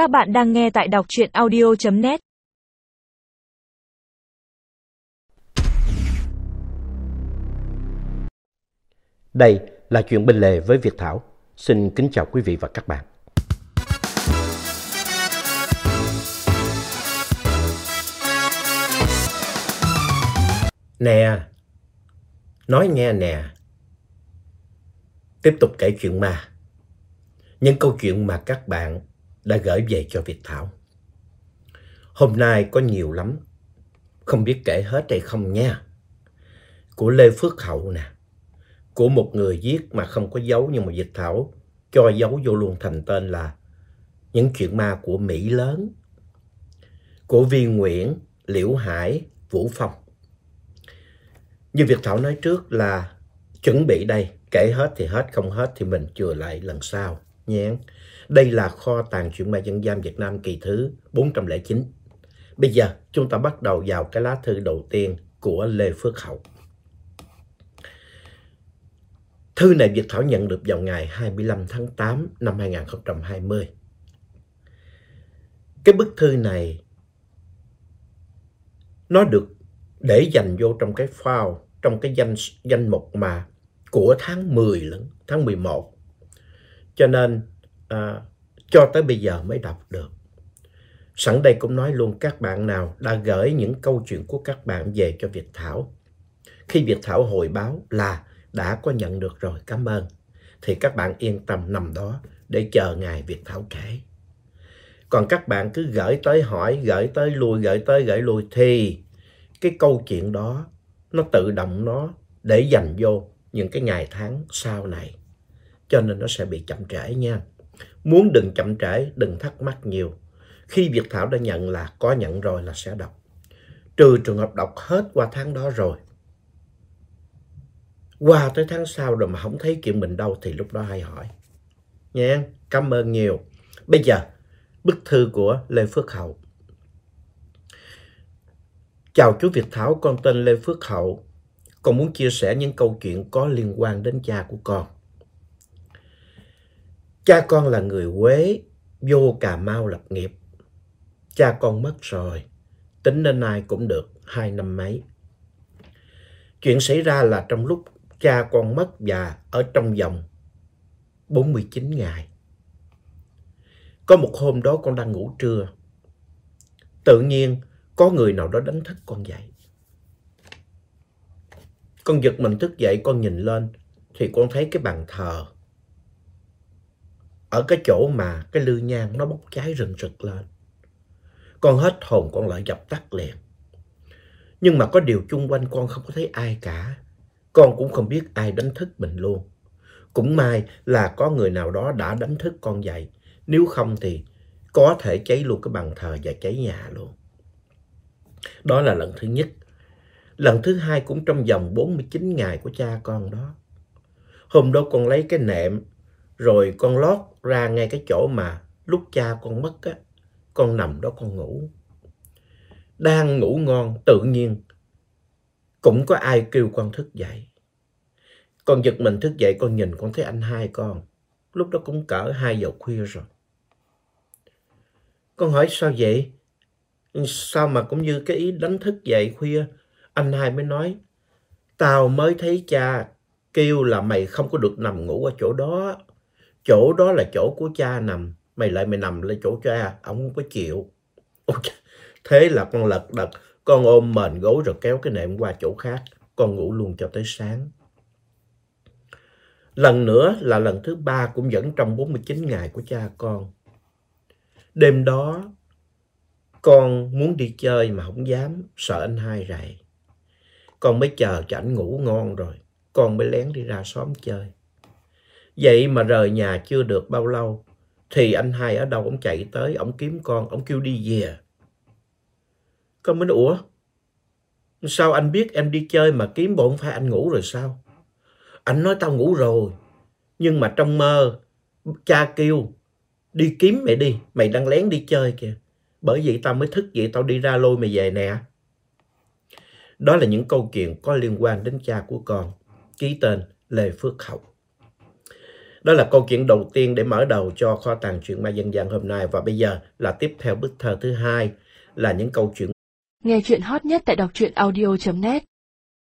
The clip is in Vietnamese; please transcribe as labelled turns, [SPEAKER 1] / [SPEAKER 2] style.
[SPEAKER 1] Các bạn đang nghe tại đọc chuyện audio.net
[SPEAKER 2] Đây là chuyện bên lề với Việt Thảo. Xin kính chào quý vị và các bạn. Nè, nói nghe nè. Tiếp tục kể chuyện ma. Những câu chuyện mà các bạn đã gửi về cho Việt Thảo. Hôm nay có nhiều lắm, không biết kể hết hay không nha. Của Lê Phước Hậu nè, của một người viết mà không có dấu nhưng mà Việt Thảo cho dấu vô luôn thành tên là Những chuyện ma của Mỹ lớn. Của Vi Nguyễn, Liễu Hải, Vũ Phong. Như Việt Thảo nói trước là chuẩn bị đây, kể hết thì hết, không hết thì mình chừa lại lần sau nhé. Đây là kho tàng truyện ma dân gian Việt Nam kỳ thứ 409. Bây giờ chúng ta bắt đầu vào cái lá thư đầu tiên của Lê Phước Hậu. Thư này Việt Thảo nhận được vào ngày 25 tháng 8 năm 2020. Cái bức thư này nó được để dành vô trong cái file, trong cái danh danh mục mà của tháng 10 lẫn, tháng 11. Cho nên à, cho tới bây giờ mới đọc được. Sẵn đây cũng nói luôn các bạn nào đã gửi những câu chuyện của các bạn về cho Việt Thảo. Khi Việt Thảo hồi báo là đã có nhận được rồi, cảm ơn. Thì các bạn yên tâm nằm đó để chờ ngày Việt Thảo kể. Còn các bạn cứ gửi tới hỏi, gửi tới lui, gửi tới gửi lui thì cái câu chuyện đó nó tự động nó để dành vô những cái ngày tháng sau này. Cho nên nó sẽ bị chậm trễ nha. Muốn đừng chậm trễ, đừng thắc mắc nhiều. Khi Việt Thảo đã nhận là có nhận rồi là sẽ đọc. Trừ trường hợp đọc hết qua tháng đó rồi. Qua tới tháng sau rồi mà không thấy chuyện mình đâu thì lúc đó hay hỏi. Nha, cảm ơn nhiều. Bây giờ, bức thư của Lê Phước Hậu. Chào chú Việt Thảo, con tên Lê Phước Hậu. Con muốn chia sẻ những câu chuyện có liên quan đến cha của con. Cha con là người Quế, vô Cà Mau lập nghiệp. Cha con mất rồi, tính đến nay cũng được hai năm mấy. Chuyện xảy ra là trong lúc cha con mất và ở trong vòng 49 ngày. Có một hôm đó con đang ngủ trưa. Tự nhiên có người nào đó đánh thức con dậy. Con giật mình thức dậy con nhìn lên thì con thấy cái bàn thờ ở cái chỗ mà cái lư nhang nó bốc cháy rừng rực lên. Con hết hồn, con lại dập tắt liền. Nhưng mà có điều chung quanh con không có thấy ai cả. Con cũng không biết ai đánh thức mình luôn. Cũng may là có người nào đó đã đánh thức con dậy. Nếu không thì có thể cháy luôn cái bàn thờ và cháy nhà luôn. Đó là lần thứ nhất. Lần thứ hai cũng trong vòng 49 ngày của cha con đó. Hôm đó con lấy cái nệm rồi con lót ra ngay cái chỗ mà lúc cha con mất á, con nằm đó con ngủ. Đang ngủ ngon tự nhiên cũng có ai kêu con thức dậy. Con giật mình thức dậy con nhìn con thấy anh hai con. Lúc đó cũng cỡ 2 giờ khuya rồi. Con hỏi sao vậy? Sao mà cũng như cái ý đánh thức dậy khuya. Anh hai mới nói, tao mới thấy cha kêu là mày không có được nằm ngủ ở chỗ đó. Chỗ đó là chỗ của cha nằm. Mày lại mày nằm lên chỗ cha, ông không có chịu. Thế là con lật đật, con ôm mền gối rồi kéo cái nệm qua chỗ khác. Con ngủ luôn cho tới sáng. Lần nữa là lần thứ ba cũng vẫn trong 49 ngày của cha con. Đêm đó, con muốn đi chơi mà không dám, sợ anh hai rầy. Con mới chờ cho anh ngủ ngon rồi, con mới lén đi ra xóm chơi. Vậy mà rời nhà chưa được bao lâu, thì anh hai ở đâu ông chạy tới, ông kiếm con, ông kêu đi về. Con mới nói, ủa, sao anh biết em đi chơi mà kiếm bộ không phải anh ngủ rồi sao? Anh nói tao ngủ rồi, nhưng mà trong mơ, cha kêu, đi kiếm mày đi, mày đang lén đi chơi kìa. Bởi vậy tao mới thức vậy, tao đi ra lôi mày về nè. Đó là những câu chuyện có liên quan đến cha của con, ký tên Lê Phước Hậu. Đó là câu chuyện đầu tiên để mở đầu cho kho tàng truyện ma dân gian hôm nay. Và bây giờ là tiếp theo bức thơ thứ hai là những câu chuyện
[SPEAKER 1] Nghe chuyện hot nhất tại đọc truyện audio.net